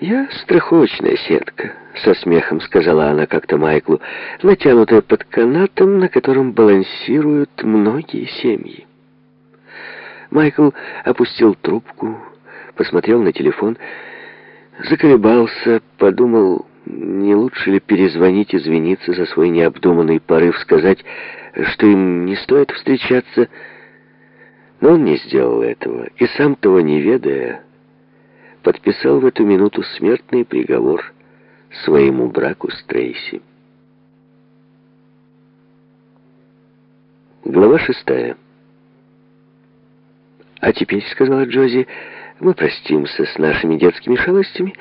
«Я страховочная сетка», — со смехом сказала она как-то Майклу, натянутая под канатом, на котором балансируют многие семьи. Майкл опустил трубку, посмотрел на телефон, заколебался, подумал, не лучше ли перезвонить, извиниться за свой необдуманный порыв, сказать, что им не стоит встречаться. Но он не сделал этого, и сам того не ведая, подписал в эту минуту смертный приговор своему браку с Трейси. Глава шестая. «А теперь, — сказала Джози, — мы простимся с нашими детскими шалостями,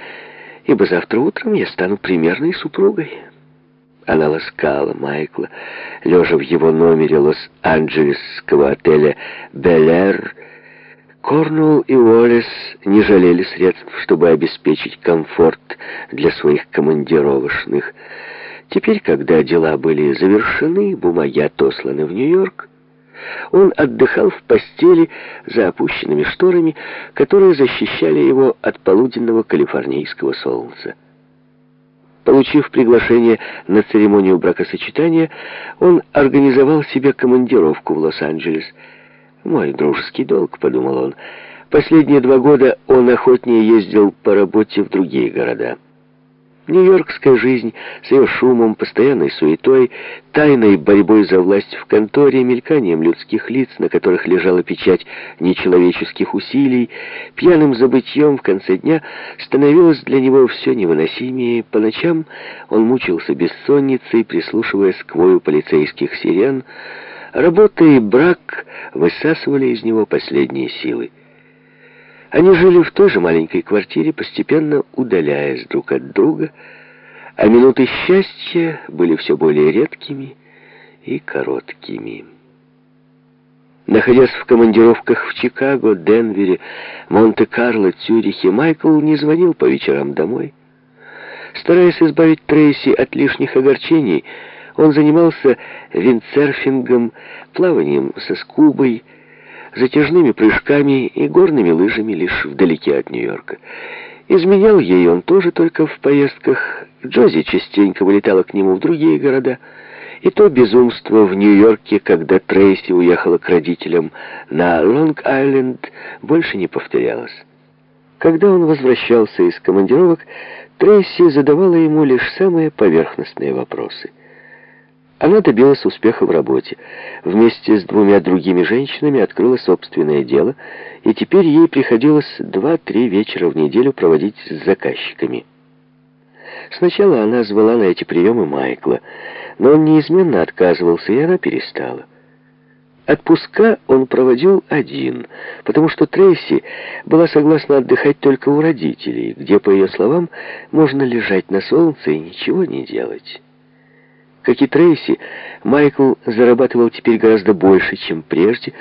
ибо завтра утром я стану примерной супругой». Она ласкала Майкла, лежа в его номере лос-анджелесского отеля «Белэр», Корнуэлл и Уоллес не жалели средств, чтобы обеспечить комфорт для своих командировочных. Теперь, когда дела были завершены, бумаги отосланы в Нью-Йорк, он отдыхал в постели за опущенными шторами, которые защищали его от полуденного калифорнийского солнца. Получив приглашение на церемонию бракосочетания, он организовал себе командировку в Лос-Анджелес – «Мой дружеский долг», — подумал он. Последние два года он охотнее ездил по работе в другие города. Нью-Йоркская жизнь с ее шумом, постоянной суетой, тайной борьбой за власть в конторе, мельканием людских лиц, на которых лежала печать нечеловеческих усилий, пьяным забытьем в конце дня становилась для него все невыносимее. По ночам он мучился бессонницей, прислушиваясь к вою полицейских сирен, Работа и брак высасывали из него последние силы. Они жили в той же маленькой квартире, постепенно удаляясь друг от друга, а минуты счастья были все более редкими и короткими. Находясь в командировках в Чикаго, Денвере, Монте-Карло, Цюрихе, Майкл не звонил по вечерам домой. Стараясь избавить Трейси от лишних огорчений, он занимался виндсерфингом, плаванием со скубой, затяжными прыжками и горными лыжами лишь вдалеке от Нью-Йорка. Изменял ей он тоже только в поездках. Джози частенько вылетала к нему в другие города. И то безумство в Нью-Йорке, когда Трейси уехала к родителям на Лонг-Айленд, больше не повторялось. Когда он возвращался из командировок, Трейси задавала ему лишь самые поверхностные вопросы — она добилась успеха в работе. Вместе с двумя другими женщинами открыла собственное дело, и теперь ей приходилось два-три вечера в неделю проводить с заказчиками. Сначала она звала на эти приемы Майкла, но он неизменно отказывался, и она перестала. Отпуска он проводил один, потому что Трейси была согласна отдыхать только у родителей, где, по ее словам, можно лежать на солнце и ничего не делать. Как и Трейси, Майкл зарабатывал теперь гораздо больше, чем прежде,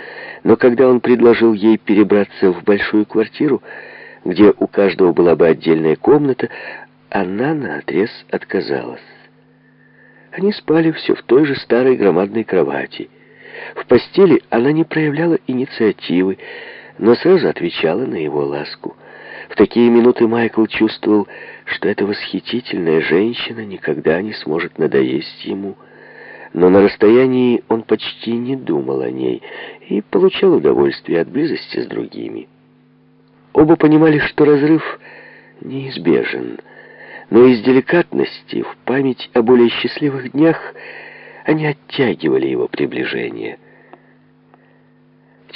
но когда он предложил ей перебраться в большую квартиру, где у каждого была бы отдельная комната, она наотрез отказалась. Они спали все в той же старой громадной кровати. В постели она не проявляла инициативы, но сразу отвечала на его ласку. В такие минуты Майкл чувствовал, что эта восхитительная женщина никогда не сможет надоесть ему. Но на расстоянии он почти не думал о ней и получал удовольствие от близости с другими. Оба понимали, что разрыв неизбежен, но из деликатности в память о более счастливых днях они оттягивали его приближение –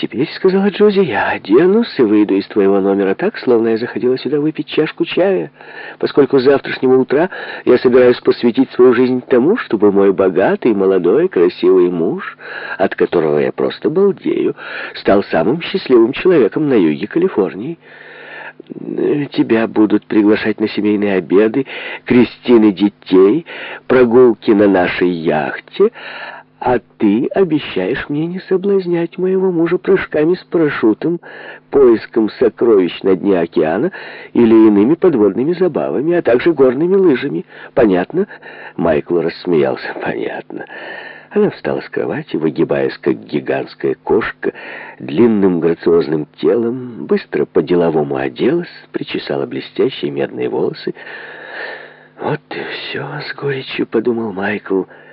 «Теперь, — сказала Джози, — я оденусь и выйду из твоего номера так, словно я заходила сюда выпить чашку чая, поскольку с завтрашнего утра я собираюсь посвятить свою жизнь тому, чтобы мой богатый, молодой, красивый муж, от которого я просто балдею, стал самым счастливым человеком на юге Калифорнии». Тебя будут приглашать на семейные обеды, крестины детей, прогулки на нашей яхте, а ты обещаешь мне не соблазнять моего мужа прыжками с парашютом, поиском сокровищ на дне океана или иными подводными забавами, а также горными лыжами. Понятно?» Майкл рассмеялся. «Понятно. Она встала с кровати, выгибаясь, как гигантская кошка, длинным грациозным телом, быстро по-деловому оделась, причесала блестящие медные волосы. «Вот и все, — с горечью подумал Майкл, —